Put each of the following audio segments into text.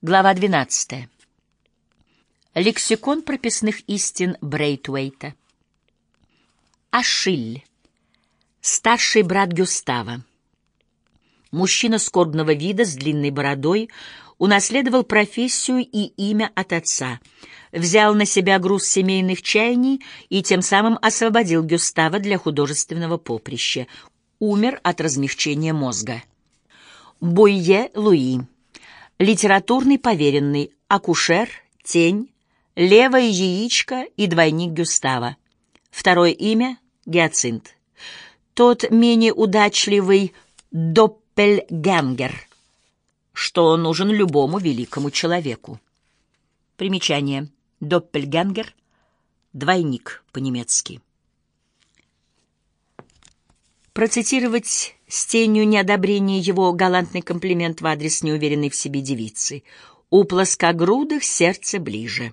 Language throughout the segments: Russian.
Глава 12. Лексикон прописных истин Брейтуэйта. Ашиль. Старший брат Гюстава. Мужчина скорбного вида с длинной бородой унаследовал профессию и имя от отца, взял на себя груз семейных чаяний и тем самым освободил Гюстава для художественного поприща. Умер от размягчения мозга. Бойе Луи литературный поверенный, акушер, тень, левое яичко и двойник Гюстава. Второе имя — Гиацинт. Тот менее удачливый Доппельгангер, что нужен любому великому человеку. Примечание. Доппельгангер — двойник по-немецки. Процитировать с тенью неодобрения его галантный комплимент в адрес неуверенной в себе девицы. У плоскогрудых сердце ближе.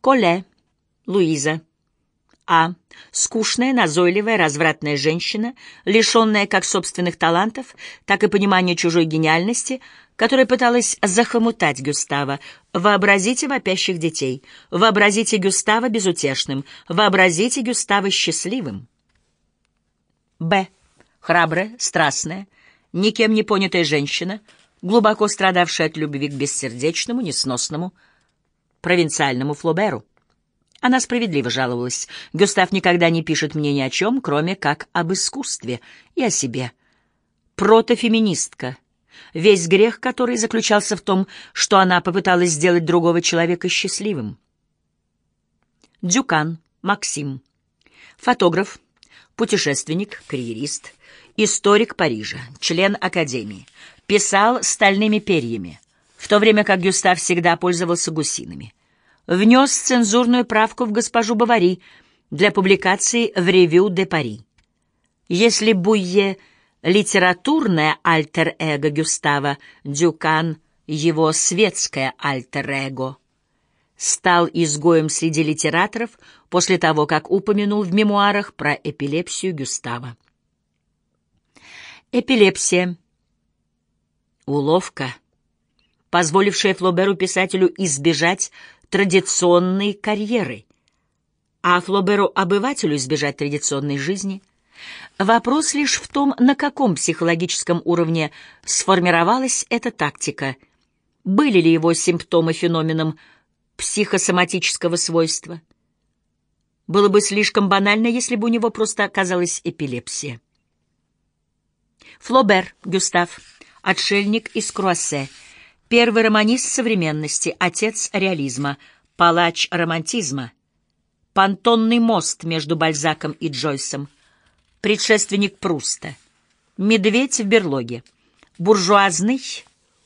Коле, Луиза. А. Скучная, назойливая, развратная женщина, лишенная как собственных талантов, так и понимания чужой гениальности, которая пыталась захомутать Гюстава. Вообразите вопящих детей. Вообразите Гюстава безутешным. Вообразите Гюстава счастливым. Б храбрая, страстная, никем не понятая женщина, глубоко страдавшая от любви к бессердечному, несносному, провинциальному Флоберу. Она справедливо жаловалась. Гюстав никогда не пишет мне ни о чем, кроме как об искусстве и о себе. Протофеминистка. Весь грех, который заключался в том, что она попыталась сделать другого человека счастливым. Дюкан, Максим. Фотограф, путешественник, карьерист, историк Парижа, член Академии, писал стальными перьями, в то время как Гюстав всегда пользовался гусиными. Внес цензурную правку в госпожу Бавари для публикации в «Ревю де Пари». Если Буйе — литературное альтер-эго Гюстава, Дюкан — его светское альтер-эго — стал изгоем среди литераторов после того, как упомянул в мемуарах про эпилепсию Гюстава. Эпилепсия. Уловка, позволившая Флоберу-писателю избежать традиционной карьеры, а Флоберу-обывателю избежать традиционной жизни. Вопрос лишь в том, на каком психологическом уровне сформировалась эта тактика, были ли его симптомы феноменом психосоматического свойства. Было бы слишком банально, если бы у него просто оказалась эпилепсия. Флобер Гюстав, отшельник из Круассе, первый романист современности, отец реализма, палач романтизма, понтонный мост между Бальзаком и Джойсом, предшественник Пруста, медведь в берлоге, буржуазный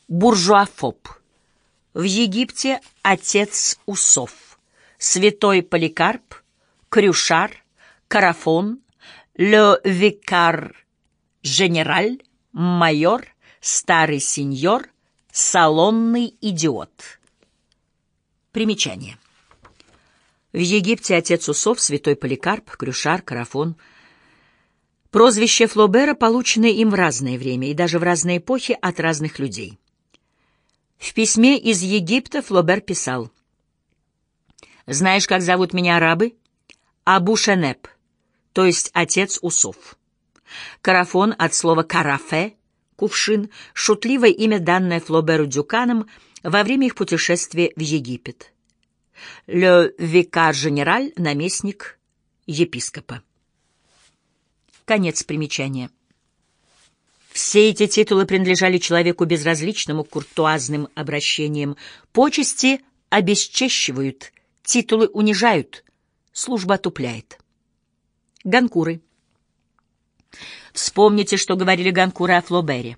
буржуафоб. В Египте отец усов, святой Поликарп, Крюшар, Карафон, Ле Викар Женераль, майор, старый сеньор, салонный идиот. Примечание. В Египте отец Усов, святой Поликарп, Крюшар, Карафон. Прозвище Флобера получено им в разное время и даже в разные эпохи от разных людей. В письме из Египта Флобер писал «Знаешь, как зовут меня арабы? Абу Шенеп, то есть отец Усов». Карафон от слова «карафе» — кувшин, шутливое имя, данное Флоберу Дюканом во время их путешествия в Египет. «Ле викар-женераль» — наместник епископа. Конец примечания. Все эти титулы принадлежали человеку безразличному куртуазным обращениям. Почести обесчещивают, титулы унижают, служба отупляет. Ганкуры. Вспомните, что говорили Ганкуры о Флобере.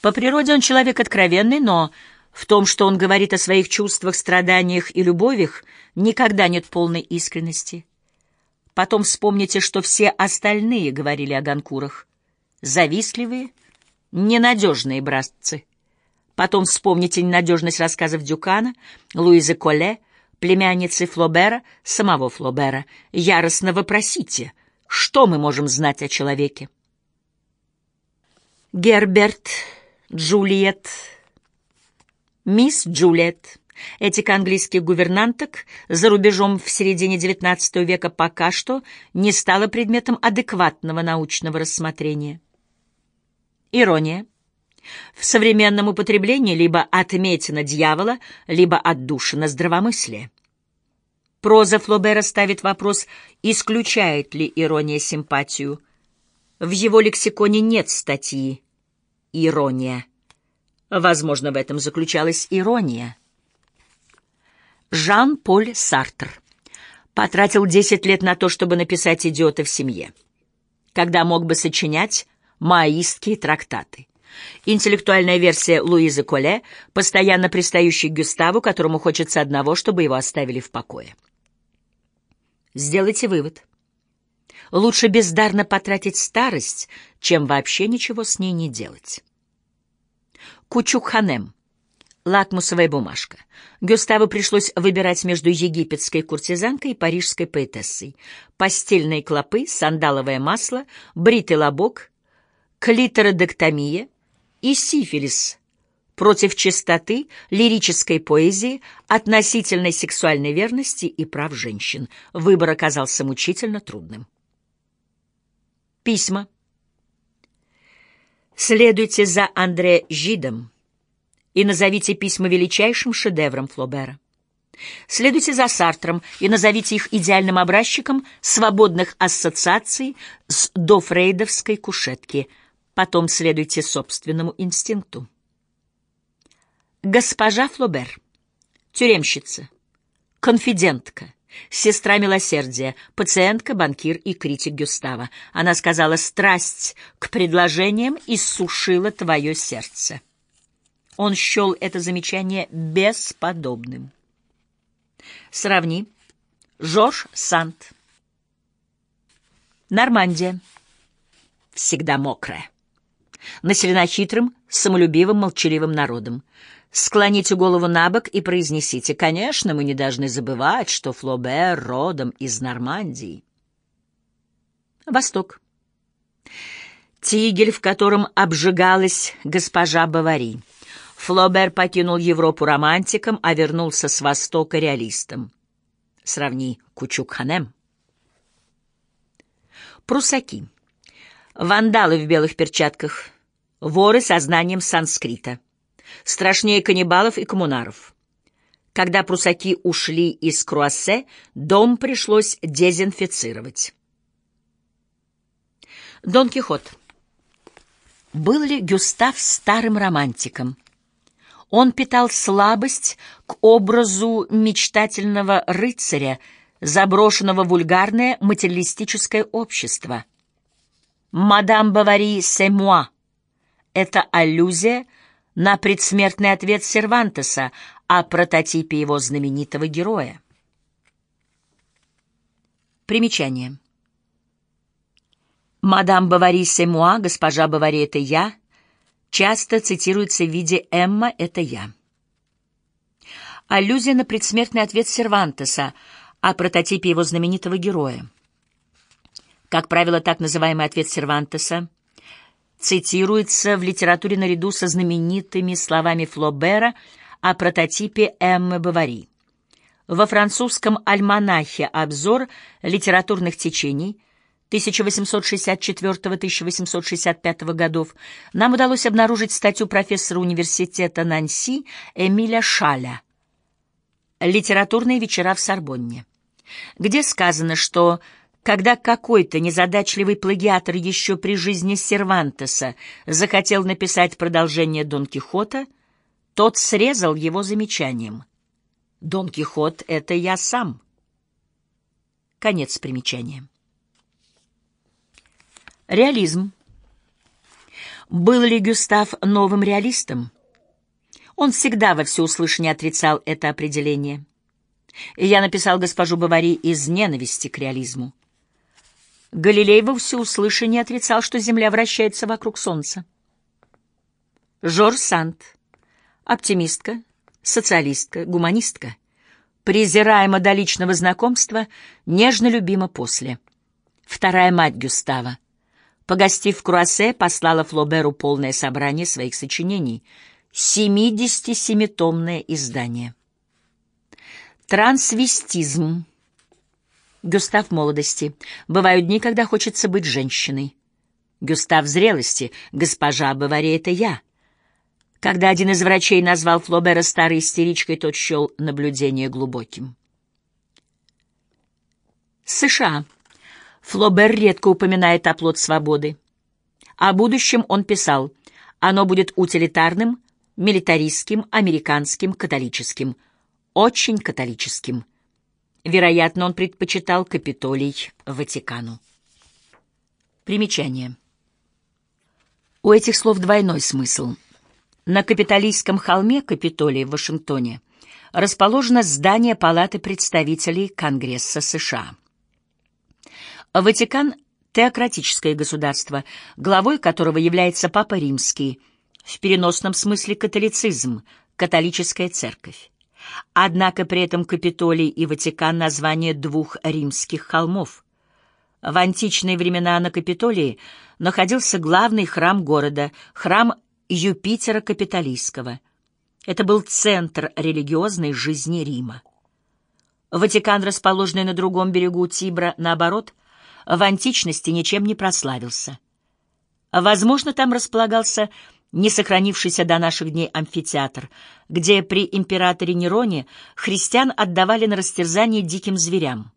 По природе он человек откровенный, но в том, что он говорит о своих чувствах, страданиях и любовях, никогда нет полной искренности. Потом вспомните, что все остальные говорили о Ганкурах. Завистливые, ненадежные братцы. Потом вспомните ненадежность рассказов Дюкана, Луизы Коле, племянницы Флобера, самого Флобера. Яростно вопросите, что мы можем знать о человеке. Герберт, Джульет, Мисс Джульет. Этика английских гувернанток за рубежом в середине XIX века пока что не стала предметом адекватного научного рассмотрения. Ирония. В современном употреблении либо отметина дьявола, либо отдушина здравомыслия. Проза Флобера ставит вопрос, исключает ли ирония симпатию. В его лексиконе нет статьи «Ирония». Возможно, в этом заключалась ирония. Жан-Поль Сартр потратил 10 лет на то, чтобы написать «Идиота в семье», когда мог бы сочинять маоистские трактаты. Интеллектуальная версия Луизы Коле, постоянно пристающей к Гюставу, которому хочется одного, чтобы его оставили в покое. Сделайте вывод. Лучше бездарно потратить старость, чем вообще ничего с ней не делать. Кучукханем. Лакмусовая бумажка. Гюставу пришлось выбирать между египетской куртизанкой и парижской поэтессой. Постельные клопы, сандаловое масло, бритый лобок, клитородектомия и сифилис против чистоты, лирической поэзии, относительной сексуальной верности и прав женщин. Выбор оказался мучительно трудным. Письма. Следуйте за Андре Жидом и назовите письма величайшим шедевром Флобера. Следуйте за Сартром и назовите их идеальным образчиком свободных ассоциаций с дофрейдовской кушетки. Потом следуйте собственному инстинкту. Госпожа Флобер, тюремщица, конфидентка, сестра милосердия, пациентка, банкир и критик Гюстава. Она сказала, страсть к предложениям иссушила твое сердце. Он счел это замечание бесподобным. Сравни. Жорж Сант. Нормандия. Всегда мокрая. Населена хитрым, самолюбивым, молчаливым народом. Склоните голову на бок и произнесите, конечно, мы не должны забывать, что Флобер родом из Нормандии. Восток. Тигель, в котором обжигалась госпожа Бавари. Флобер покинул Европу романтиком, а вернулся с Востока реалистом. Сравни Кучук-Ханем. Прусаки. Вандалы в белых перчатках. Воры со знанием санскрита страшнее каннибалов и коммунаров. Когда прусаки ушли из Круассе, дом пришлось дезинфицировать. Дон Кихот. Был ли Гюстав старым романтиком? Он питал слабость к образу мечтательного рыцаря, заброшенного вульгарное материалистическое общество. «Мадам Бавари, moi» — это аллюзия на предсмертный ответ Сервантеса о прототипе его знаменитого героя. Примечание. «Мадам Бавари Семуа, госпожа Бавари — это я», часто цитируется в виде «Эмма — это я». Аллюзия на предсмертный ответ Сервантеса о прототипе его знаменитого героя. Как правило, так называемый ответ Сервантеса цитируется в литературе наряду со знаменитыми словами Флобера о прототипе Эммы Бавари. Во французском альманахе «Обзор литературных течений» 1864-1865 годов нам удалось обнаружить статью профессора университета Нанси Эмиля Шаля «Литературные вечера в Сорбонне», где сказано, что когда какой-то незадачливый плагиатор еще при жизни Сервантеса захотел написать продолжение Дон Кихота, тот срезал его замечанием. «Дон Кихот — это я сам». Конец примечания. Реализм. Был ли Гюстав новым реалистом? Он всегда во всеуслышание отрицал это определение. Я написал госпожу Бавари из ненависти к реализму. Галилей во всеуслышание отрицал, что Земля вращается вокруг Солнца. Жорж Санд, оптимистка, социалистка, гуманистка, презираема до личного знакомства, нежно любима после. Вторая мать Гюстава. Погостив в Круассе, послала Флоберу полное собрание своих сочинений. 77-томное издание. Трансвестизм. Гюстав молодости. Бывают дни, когда хочется быть женщиной. Гюстав зрелости. Госпожа Бавари — это я. Когда один из врачей назвал Флобера старой истеричкой, тот счел наблюдение глубоким. США. Флобер редко упоминает оплот свободы. О будущем он писал «Оно будет утилитарным, милитаристским, американским, католическим. Очень католическим». Вероятно, он предпочитал Капитолий Ватикану. Примечание. У этих слов двойной смысл. На капитолийском холме Капитолия в Вашингтоне расположено здание Палаты представителей Конгресса США. Ватикан — теократическое государство, главой которого является Папа Римский, в переносном смысле католицизм, католическая церковь. Однако при этом Капитолий и Ватикан — название двух римских холмов. В античные времена на Капитолии находился главный храм города, храм Юпитера Капитолийского. Это был центр религиозной жизни Рима. Ватикан, расположенный на другом берегу Тибра, наоборот, в античности ничем не прославился. Возможно, там располагался не сохранившийся до наших дней амфитеатр, где при императоре Нероне христиан отдавали на растерзание диким зверям.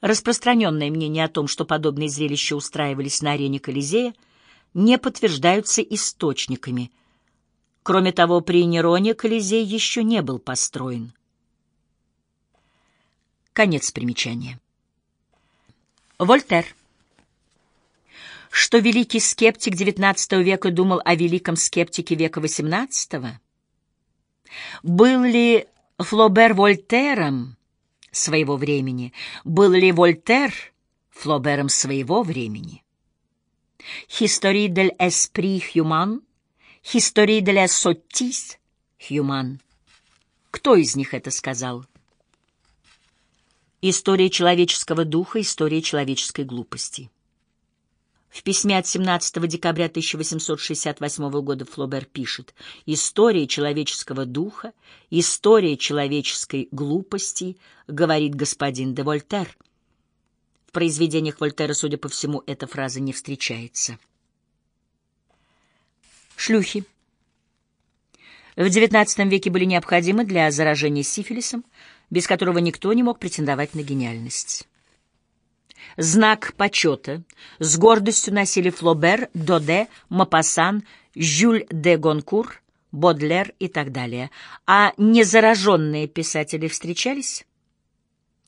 Распространенное мнение о том, что подобные зрелища устраивались на арене Колизея, не подтверждаются источниками. Кроме того, при Нероне Колизей еще не был построен. Конец примечания. Вольтер что великий скептик XIX века думал о великом скептике века XVIII? Был ли Флобер Вольтером своего времени? Был ли Вольтер Флобером своего времени? De l'esprit humain, Histoire de la sottise humaine. Кто из них это сказал? История человеческого духа, история человеческой глупости. В письме от 17 декабря 1868 года Флобер пишет «История человеческого духа, история человеческой глупости, говорит господин де Вольтер». В произведениях Вольтера, судя по всему, эта фраза не встречается. Шлюхи. В XIX веке были необходимы для заражения сифилисом, без которого никто не мог претендовать на гениальность. Знак почета с гордостью носили Флобер, Доде, Мапассан, Жюль де Гонкур, Бодлер и так далее. А незараженные писатели встречались?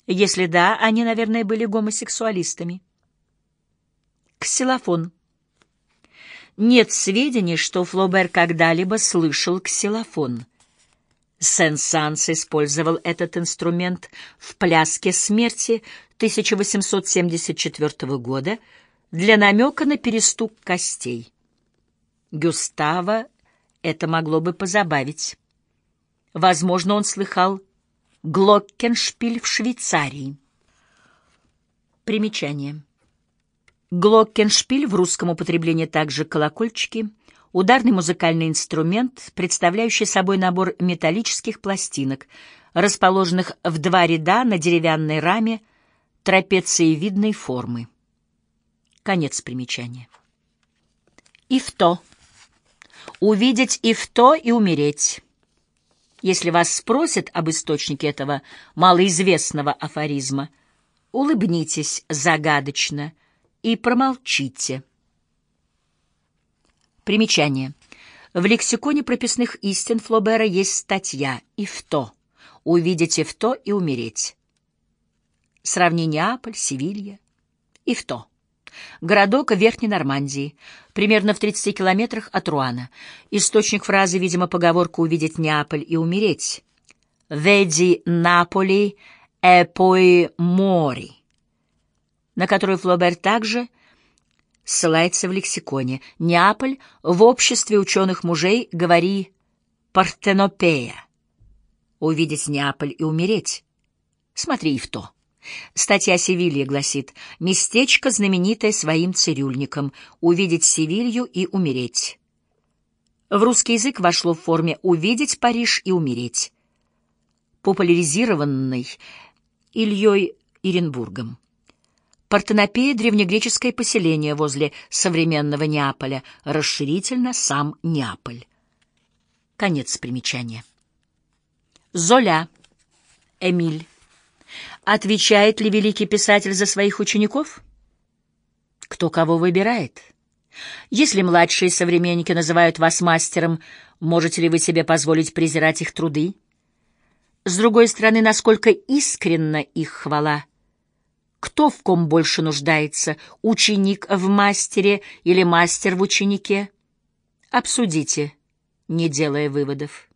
Если да, они, наверное, были гомосексуалистами. Ксилофон. Нет сведений, что Флобер когда-либо слышал ксилофон. Сен-Санс использовал этот инструмент в «Пляске смерти» 1874 года для намека на перестук костей. Гюстава это могло бы позабавить. Возможно, он слыхал «Глоккеншпиль» в Швейцарии. Примечание. Глоккеншпиль в русском употреблении также колокольчики — Ударный музыкальный инструмент, представляющий собой набор металлических пластинок, расположенных в два ряда на деревянной раме трапециевидной формы. Конец примечания. И в то. Увидеть и в то и умереть. Если вас спросят об источнике этого малоизвестного афоризма, улыбнитесь загадочно и промолчите. Примечание. В лексиконе прописных истин Флобера есть статья «И в то». Увидеть и в то и умереть. Сравни Неаполь, Севилья. И в то. Городок Верхней Нормандии, примерно в 30 километрах от Руана. Источник фразы, видимо, поговорка «увидеть Неаполь и умереть». «Веди Наполи poi mori», на которую Флобер также ссылается в лексиконе. Неаполь в обществе ученых мужей говори «Партенопея». Увидеть Неаполь и умереть. Смотри и в то. Статья Севилья гласит «Местечко, знаменитое своим цирюльником, увидеть Севилью и умереть». в русский язык вошло в форме «увидеть Париж и умереть», популяризированный Ильей Иренбургом. Партенопея — древнегреческое поселение возле современного Неаполя, расширительно сам Неаполь. Конец примечания. Золя. Эмиль. Отвечает ли великий писатель за своих учеников? Кто кого выбирает? Если младшие современники называют вас мастером, можете ли вы себе позволить презирать их труды? С другой стороны, насколько искренна их хвала? Кто в ком больше нуждается, ученик в мастере или мастер в ученике? Обсудите, не делая выводов.